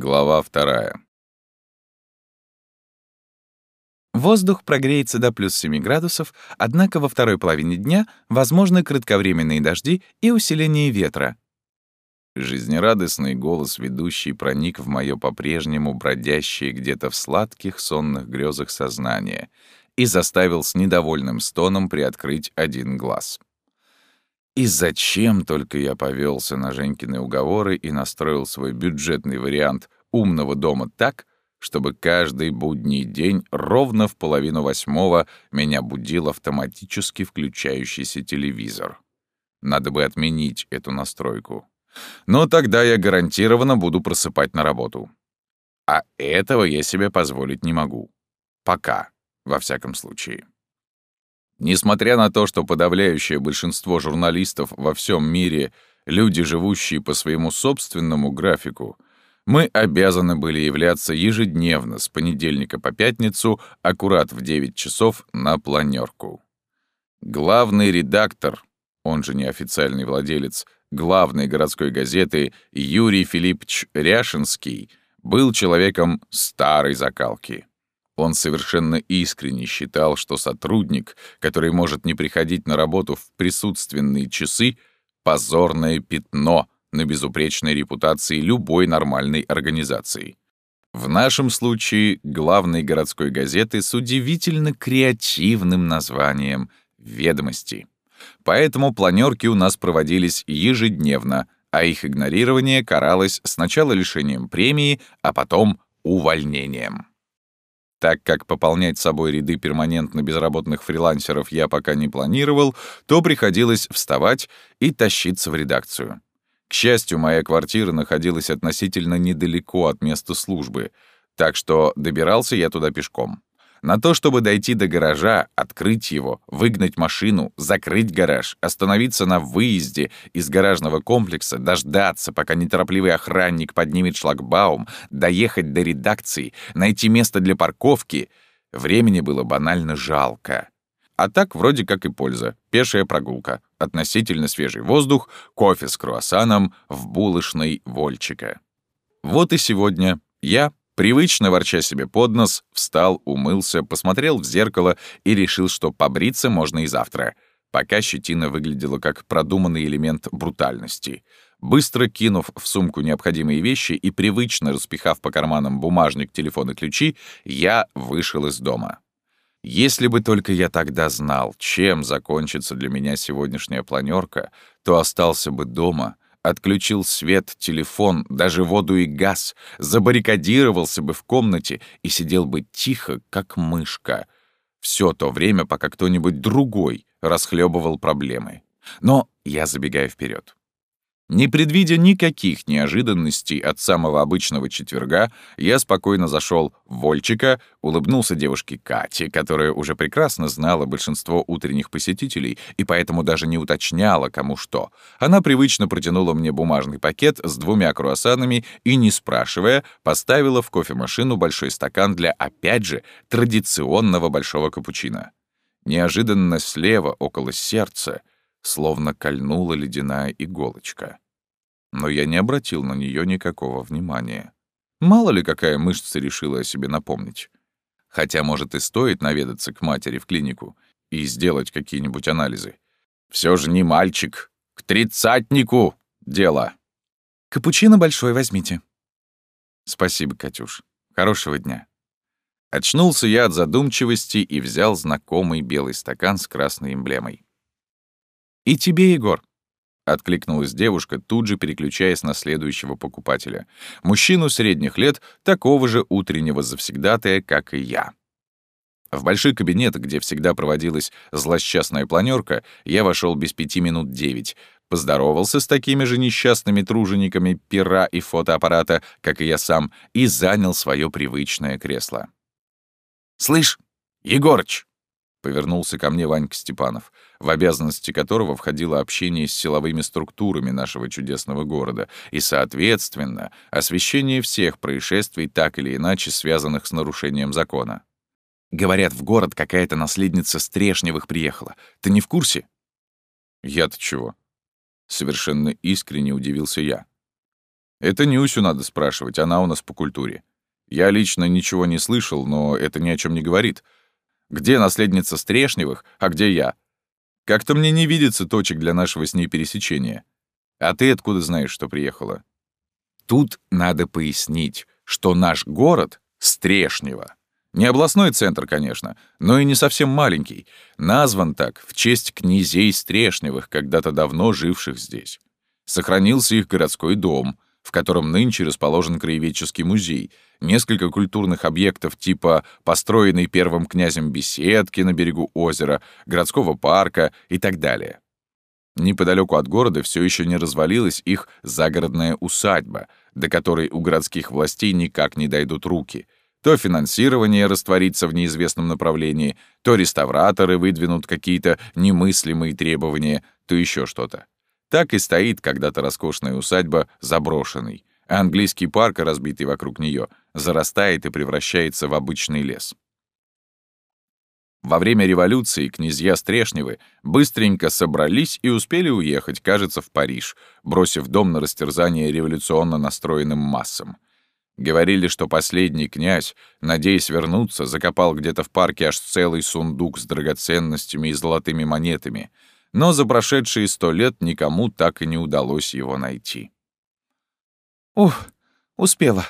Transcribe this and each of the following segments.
Глава вторая. Воздух прогреется до плюс 7 градусов, однако во второй половине дня возможны кратковременные дожди и усиление ветра. Жизнерадостный голос ведущий проник в моё по-прежнему бродящее где-то в сладких сонных грезах сознание и заставил с недовольным стоном приоткрыть один глаз. И зачем только я повелся на Женькины уговоры и настроил свой бюджетный вариант умного дома так, чтобы каждый будний день ровно в половину восьмого меня будил автоматически включающийся телевизор. Надо бы отменить эту настройку. Но тогда я гарантированно буду просыпать на работу. А этого я себе позволить не могу. Пока, во всяком случае. Несмотря на то, что подавляющее большинство журналистов во всем мире — люди, живущие по своему собственному графику — мы обязаны были являться ежедневно с понедельника по пятницу аккурат в 9 часов на планерку. Главный редактор, он же неофициальный владелец, главной городской газеты Юрий Филиппович Ряшинский был человеком старой закалки. Он совершенно искренне считал, что сотрудник, который может не приходить на работу в присутственные часы, — позорное пятно — на безупречной репутации любой нормальной организации. В нашем случае главной городской газеты с удивительно креативным названием «Ведомости». Поэтому планерки у нас проводились ежедневно, а их игнорирование каралось сначала лишением премии, а потом увольнением. Так как пополнять собой ряды перманентно безработных фрилансеров я пока не планировал, то приходилось вставать и тащиться в редакцию. К счастью, моя квартира находилась относительно недалеко от места службы, так что добирался я туда пешком. На то, чтобы дойти до гаража, открыть его, выгнать машину, закрыть гараж, остановиться на выезде из гаражного комплекса, дождаться, пока неторопливый охранник поднимет шлагбаум, доехать до редакции, найти место для парковки, времени было банально жалко. А так вроде как и польза. Пешая прогулка, относительно свежий воздух, кофе с круассаном в булочной Вольчика. Вот и сегодня я, привычно ворча себе под нос, встал, умылся, посмотрел в зеркало и решил, что побриться можно и завтра, пока щетина выглядела как продуманный элемент брутальности. Быстро кинув в сумку необходимые вещи и привычно распихав по карманам бумажник, телефон и ключи, я вышел из дома. Если бы только я тогда знал, чем закончится для меня сегодняшняя планерка, то остался бы дома, отключил свет, телефон, даже воду и газ, забаррикадировался бы в комнате и сидел бы тихо, как мышка. Все то время, пока кто-нибудь другой расхлебывал проблемы. Но я забегаю вперед. Не предвидя никаких неожиданностей от самого обычного четверга, я спокойно зашел в Вольчика, улыбнулся девушке Кате, которая уже прекрасно знала большинство утренних посетителей и поэтому даже не уточняла, кому что. Она привычно протянула мне бумажный пакет с двумя круассанами и, не спрашивая, поставила в кофемашину большой стакан для, опять же, традиционного большого капучино. Неожиданно слева, около сердца, словно кольнула ледяная иголочка. Но я не обратил на нее никакого внимания. Мало ли какая мышца решила о себе напомнить. Хотя, может, и стоит наведаться к матери в клинику и сделать какие-нибудь анализы. Все же не мальчик. К тридцатнику дело. Капучино большой возьмите. Спасибо, Катюш. Хорошего дня. Очнулся я от задумчивости и взял знакомый белый стакан с красной эмблемой. «И тебе, Егор!» — откликнулась девушка, тут же переключаясь на следующего покупателя. Мужчину средних лет, такого же утреннего завсегдатая, как и я. В большой кабинет, где всегда проводилась злосчастная планерка, я вошел без пяти минут девять, поздоровался с такими же несчастными тружениками пера и фотоаппарата, как и я сам, и занял свое привычное кресло. «Слышь, Егорыч!» — повернулся ко мне Ванька Степанов, в обязанности которого входило общение с силовыми структурами нашего чудесного города и, соответственно, освещение всех происшествий, так или иначе связанных с нарушением закона. «Говорят, в город какая-то наследница Стрешневых приехала. Ты не в курсе?» «Я-то чего?» Совершенно искренне удивился я. Это Нюсю надо спрашивать, она у нас по культуре. Я лично ничего не слышал, но это ни о чем не говорит. Где наследница Стрешневых, а где я? Как-то мне не видится точек для нашего с ней пересечения. А ты откуда знаешь, что приехала? Тут надо пояснить, что наш город — Стрешнево. Не областной центр, конечно, но и не совсем маленький. Назван так в честь князей Стрешневых, когда-то давно живших здесь. Сохранился их городской дом, в котором нынче расположен краеведческий музей, несколько культурных объектов типа построенной первым князем беседки на берегу озера, городского парка и так далее. Неподалеку от города все еще не развалилась их загородная усадьба, до которой у городских властей никак не дойдут руки. То финансирование растворится в неизвестном направлении, то реставраторы выдвинут какие-то немыслимые требования, то еще что-то. Так и стоит когда-то роскошная усадьба заброшенной, английский парк, разбитый вокруг нее, зарастает и превращается в обычный лес. Во время революции князья Стрешневы быстренько собрались и успели уехать, кажется, в Париж, бросив дом на растерзание революционно настроенным массам. Говорили, что последний князь, надеясь вернуться, закопал где-то в парке аж целый сундук с драгоценностями и золотыми монетами — но за прошедшие сто лет никому так и не удалось его найти. «Ух, успела».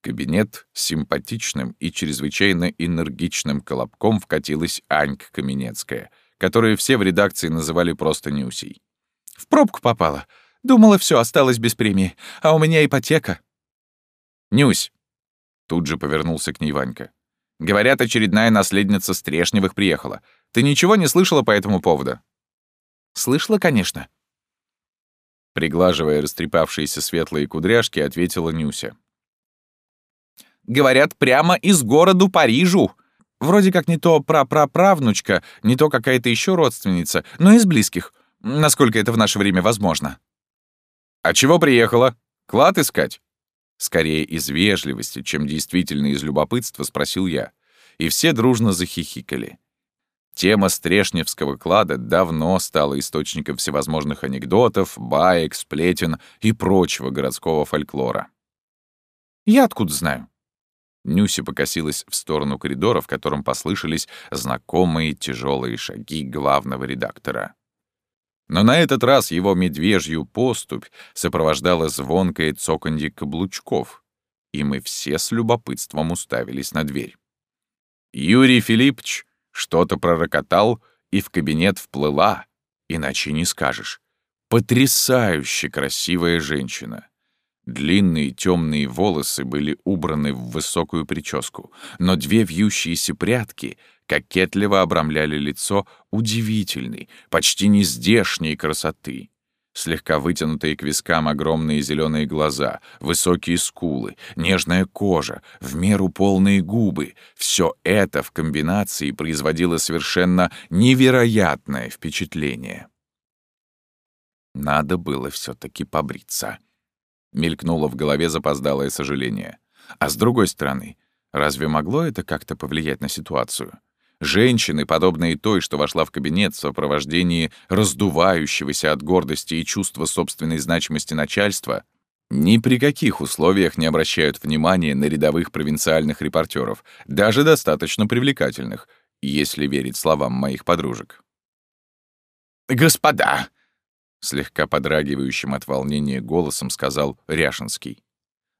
кабинет с симпатичным и чрезвычайно энергичным колобком вкатилась Анька Каменецкая, которую все в редакции называли просто Нюсей. «В пробку попала. Думала, все осталось без премии, а у меня ипотека». «Нюсь!» Тут же повернулся к ней Ванька. «Говорят, очередная наследница Стрешневых приехала. Ты ничего не слышала по этому поводу?» Слышала, конечно. Приглаживая растрепавшиеся светлые кудряшки, ответила Нюся. Говорят, прямо из городу Парижу. Вроде как не то прапраправнучка, не то какая-то еще родственница, но из близких, насколько это в наше время возможно. А чего приехала? Клад искать? Скорее из вежливости, чем действительно из любопытства, спросил я. И все дружно захихикали. Тема Стрешневского клада давно стала источником всевозможных анекдотов, баек, сплетен и прочего городского фольклора. «Я откуда знаю?» Нюся покосилась в сторону коридора, в котором послышались знакомые тяжелые шаги главного редактора. Но на этот раз его медвежью поступь сопровождала звонкое цоканье каблучков, и мы все с любопытством уставились на дверь. Юрий Филиппович что-то пророкотал, и в кабинет вплыла, иначе не скажешь. Потрясающе красивая женщина. Длинные темные волосы были убраны в высокую прическу, но две вьющиеся прядки кокетливо обрамляли лицо удивительной, почти нездешней красоты. Слегка вытянутые к вискам огромные зеленые глаза, высокие скулы, нежная кожа, в меру полные губы — все это в комбинации производило совершенно невероятное впечатление. Надо было все таки побриться. Мелькнуло в голове запоздалое сожаление. А с другой стороны, разве могло это как-то повлиять на ситуацию? Женщины, подобные той, что вошла в кабинет в сопровождении раздувающегося от гордости и чувства собственной значимости начальства, ни при каких условиях не обращают внимания на рядовых провинциальных репортеров, даже достаточно привлекательных, если верить словам моих подружек. «Господа!» — слегка подрагивающим от волнения голосом сказал Ряшинский.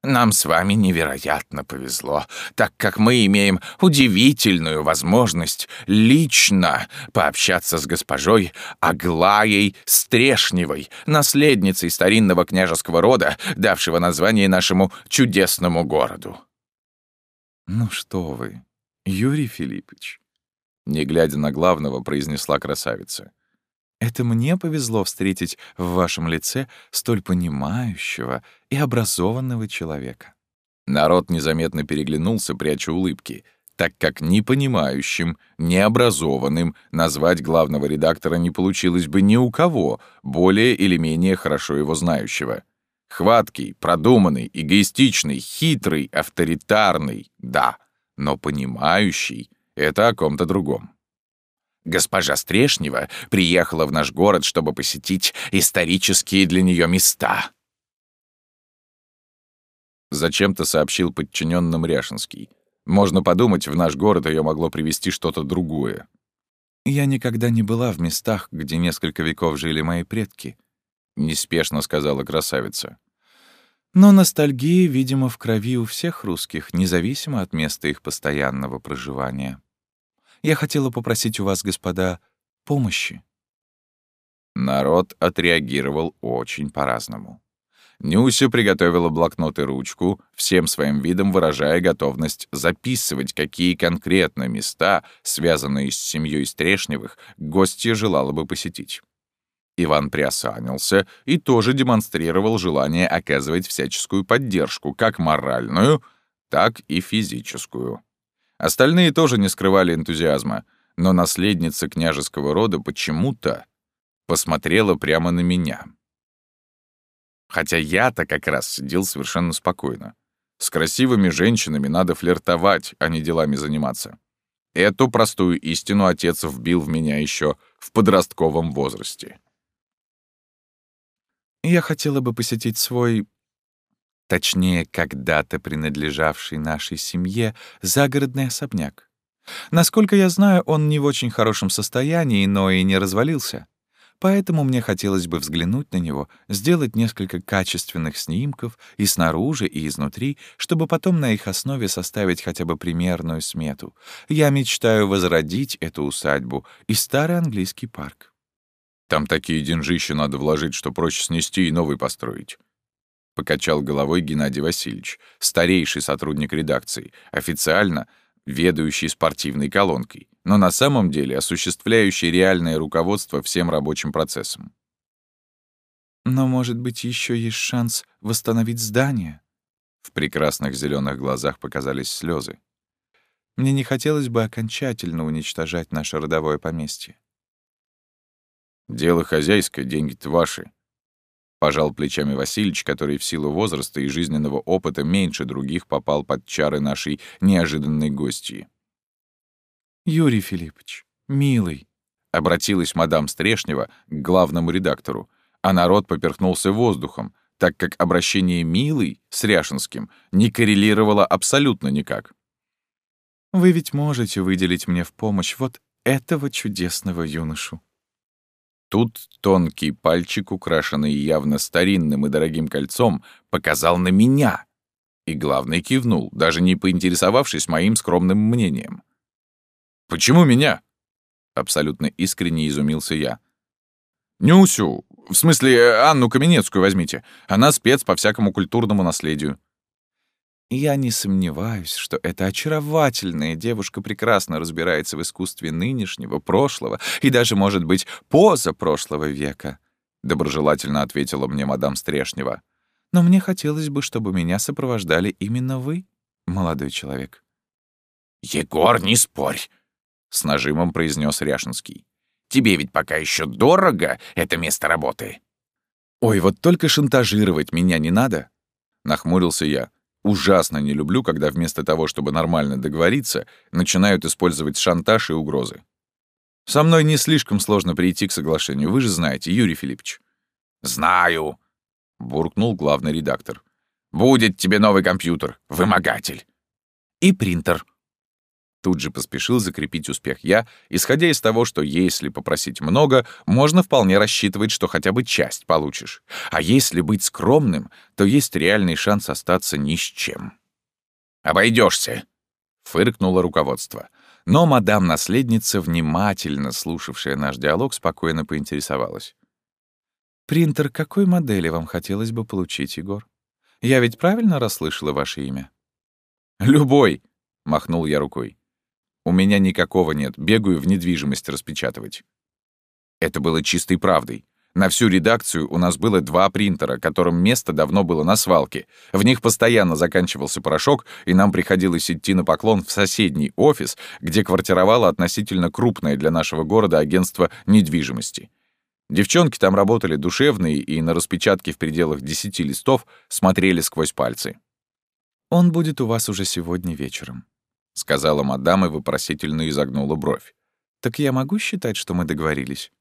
Нам с вами невероятно повезло, так как мы имеем удивительную возможность лично пообщаться с госпожой Аглаей Стрешневой, наследницей старинного княжеского рода, давшего название нашему чудесному городу. «Ну что вы, Юрий Филиппович», — не глядя на главного, произнесла красавица. Это мне повезло встретить в вашем лице столь понимающего и образованного человека». Народ незаметно переглянулся, пряча улыбки, так как ни понимающим, ни назвать главного редактора не получилось бы ни у кого, более или менее хорошо его знающего. Хваткий, продуманный, эгоистичный, хитрый, авторитарный — да, но понимающий — это о ком-то другом. Госпожа Стрешнева приехала в наш город, чтобы посетить исторические для нее места. — зачем-то сообщил подчиненным Ряшинский. Можно подумать, в наш город ее могло привести что-то другое. «Я никогда не была в местах, где несколько веков жили мои предки», — неспешно сказала красавица. «Но ностальгия, видимо, в крови у всех русских, независимо от места их постоянного проживания. Я хотела попросить у вас, господа, помощи». Народ отреагировал очень по-разному. Нюся приготовила блокнот и ручку, всем своим видом выражая готовность записывать, какие конкретно места, связанные с семьей Стрешневых, гостья желала бы посетить. Иван приосанился и тоже демонстрировал желание оказывать всяческую поддержку, как моральную, так и физическую. Остальные тоже не скрывали энтузиазма, но наследница княжеского рода почему-то посмотрела прямо на меня. Хотя я-то как раз сидел совершенно спокойно. С красивыми женщинами надо флиртовать, а не делами заниматься. Эту простую истину отец вбил в меня еще в подростковом возрасте. Я хотела бы посетить свой, точнее, когда-то принадлежавший нашей семье, загородный особняк. Насколько я знаю, он не в очень хорошем состоянии, но и не развалился. Поэтому мне хотелось бы взглянуть на него, сделать несколько качественных снимков и снаружи, и изнутри, чтобы потом на их основе составить хотя бы примерную смету. Я мечтаю возродить эту усадьбу и старый английский парк. Там такие деньжища надо вложить, что проще снести и новый построить. Покачал головой Геннадий Васильевич, старейший сотрудник редакции, официально ведающий спортивной колонкой но на самом деле осуществляющий реальное руководство всем рабочим процессом. Но, может быть, еще есть шанс восстановить здание? В прекрасных зеленых глазах показались слезы. Мне не хотелось бы окончательно уничтожать наше родовое поместье. «Дело хозяйское, деньги-то ваши», — пожал плечами Васильич, который в силу возраста и жизненного опыта меньше других попал под чары нашей неожиданной гостьи. «Юрий Филиппович, милый», — обратилась мадам Стрешнева к главному редактору, а народ поперхнулся воздухом, так как обращение «милый» с Ряшинским не коррелировало абсолютно никак. «Вы ведь можете выделить мне в помощь вот этого чудесного юношу». Тут тонкий пальчик, украшенный явно старинным и дорогим кольцом, показал на меня. И главный кивнул, даже не поинтересовавшись моим скромным мнением. «Почему меня?» Абсолютно искренне изумился я. «Нюсю, в смысле Анну Каменецкую возьмите. Она спец по всякому культурному наследию». Я не сомневаюсь, что эта очаровательная девушка прекрасно разбирается в искусстве нынешнего, прошлого и даже, может быть, поза прошлого века, — доброжелательно ответила мне мадам Стрешнева. Но мне хотелось бы, чтобы меня сопровождали именно вы, молодой человек. «Егор, не спорь!» — с нажимом произнес Ряшинский. «Тебе ведь пока еще дорого это место работы». «Ой, вот только шантажировать меня не надо!» — нахмурился я. Ужасно не люблю, когда вместо того, чтобы нормально договориться, начинают использовать шантаж и угрозы. Со мной не слишком сложно прийти к соглашению, вы же знаете, Юрий Филиппович. «Знаю», — буркнул главный редактор. «Будет тебе новый компьютер, вымогатель». «И принтер», Тут же поспешил закрепить успех я, исходя из того, что если попросить много, можно вполне рассчитывать, что хотя бы часть получишь. А если быть скромным, то есть реальный шанс остаться ни с чем. Обойдешься, фыркнуло руководство. Но мадам-наследница, внимательно слушавшая наш диалог, спокойно поинтересовалась. «Принтер какой модели вам хотелось бы получить, Егор? Я ведь правильно расслышала ваше имя?» «Любой», — махнул я рукой. У меня никакого нет, бегаю в недвижимость распечатывать. Это было чистой правдой. На всю редакцию у нас было два принтера, которым место давно было на свалке. В них постоянно заканчивался порошок, и нам приходилось идти на поклон в соседний офис, где квартировало относительно крупное для нашего города агентство недвижимости. Девчонки там работали душевные и на распечатке в пределах десяти листов смотрели сквозь пальцы. «Он будет у вас уже сегодня вечером», — сказала мадам и вопросительно изогнула бровь. «Так я могу считать, что мы договорились?»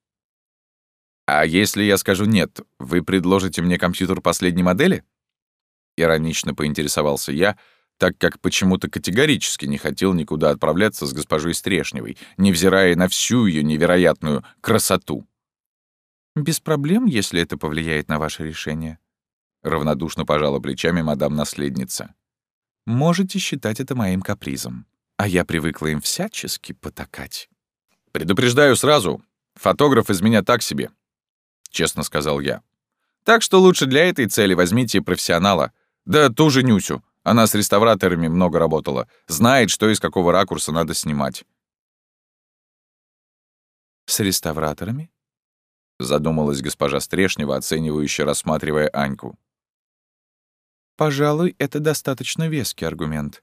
«А если я скажу «нет», вы предложите мне компьютер последней модели?» Иронично поинтересовался я, так как почему-то категорически не хотел никуда отправляться с госпожой Стрешневой, невзирая на всю ее невероятную красоту. «Без проблем, если это повлияет на ваше решение», — равнодушно пожала плечами мадам-наследница. «Можете считать это моим капризом, а я привыкла им всячески потакать». «Предупреждаю сразу, фотограф из меня так себе», — честно сказал я. «Так что лучше для этой цели возьмите профессионала, да ту же Нюсю. Она с реставраторами много работала, знает, что из какого ракурса надо снимать». «С реставраторами?» — задумалась госпожа Стрешнева, оценивающе рассматривая Аньку. «Пожалуй, это достаточно веский аргумент.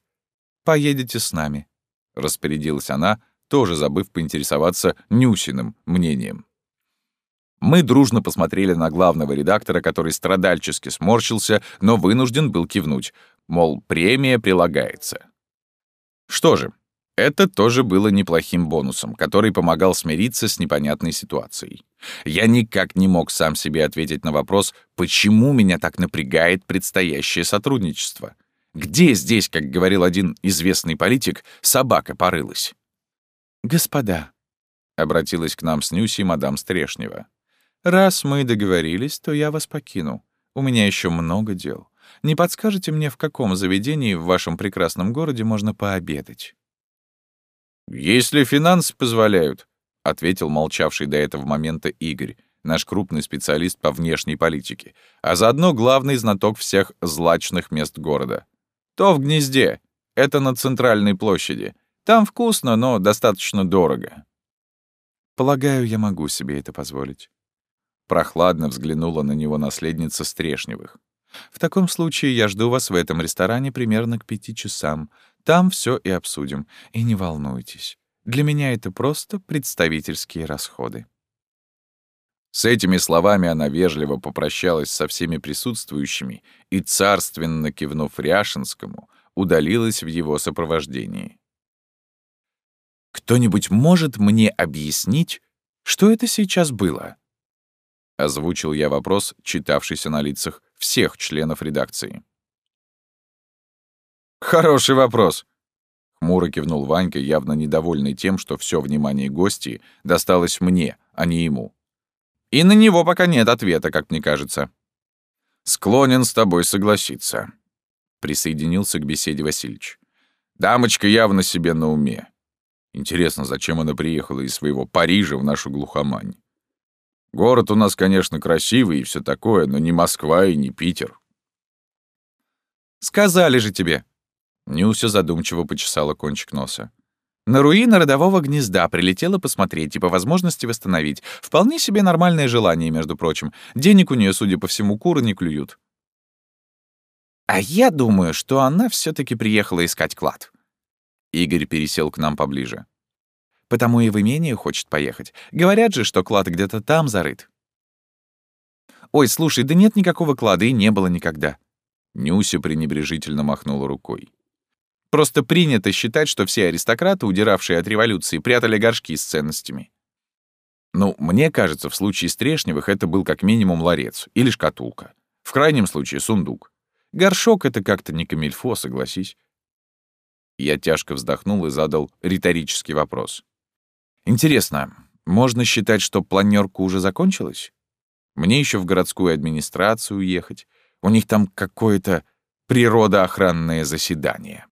Поедете с нами», — распорядилась она, тоже забыв поинтересоваться Нюсиным мнением. Мы дружно посмотрели на главного редактора, который страдальчески сморщился, но вынужден был кивнуть, мол, премия прилагается. Что же, это тоже было неплохим бонусом, который помогал смириться с непонятной ситуацией. Я никак не мог сам себе ответить на вопрос, почему меня так напрягает предстоящее сотрудничество. Где здесь, как говорил один известный политик, собака порылась? «Господа», — обратилась к нам с Нюси мадам Стрешнева, «раз мы договорились, то я вас покину. У меня еще много дел. Не подскажете мне, в каком заведении в вашем прекрасном городе можно пообедать?» «Если финансы позволяют», — ответил молчавший до этого момента Игорь, наш крупный специалист по внешней политике, а заодно главный знаток всех злачных мест города. «То в гнезде. Это на центральной площади. Там вкусно, но достаточно дорого». «Полагаю, я могу себе это позволить». Прохладно взглянула на него наследница Стрешневых. «В таком случае я жду вас в этом ресторане примерно к пяти часам. Там все и обсудим. И не волнуйтесь. Для меня это просто представительские расходы». С этими словами она вежливо попрощалась со всеми присутствующими и, царственно кивнув Ряшинскому, удалилась в его сопровождении. «Кто-нибудь может мне объяснить, что это сейчас было?» Озвучил я вопрос, читавшийся на лицах всех членов редакции. «Хороший вопрос», — хмуро кивнул Ванька, явно недовольный тем, что все внимание гостей досталось мне, а не ему. «И на него пока нет ответа, как мне кажется». «Склонен с тобой согласиться», — присоединился к беседе Васильевич. «Дамочка явно себе на уме. Интересно, зачем она приехала из своего Парижа в нашу глухомань? Город у нас, конечно, красивый и все такое, но не Москва и не Питер». «Сказали же тебе», Нюся задумчиво почесала кончик носа. На руины родового гнезда прилетела посмотреть и по возможности восстановить. Вполне себе нормальное желание, между прочим. Денег у нее, судя по всему, куры не клюют. А я думаю, что она все таки приехала искать клад. Игорь пересел к нам поближе. Потому и в имение хочет поехать. Говорят же, что клад где-то там зарыт. Ой, слушай, да нет никакого клада и не было никогда. Нюся пренебрежительно махнула рукой. Просто принято считать, что все аристократы, удиравшие от революции, прятали горшки с ценностями. Ну, мне кажется, в случае Стрешневых это был как минимум ларец или шкатулка. В крайнем случае сундук. Горшок — это как-то не камильфо, согласись. Я тяжко вздохнул и задал риторический вопрос. Интересно, можно считать, что планёрка уже закончилась? Мне еще в городскую администрацию ехать. У них там какое-то природоохранное заседание.